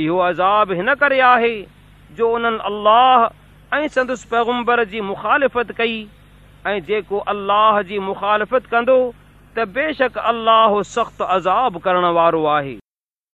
اهو عذاب هن ڪري آهي جو انهن الله ۽ سندس پيگمبر جي مخالفت ڪئي. ۽ جيڪو الله جي مخالفت ڪندو ته بيشڪ الله سخت عذاب ڪرڻ وارو آهي.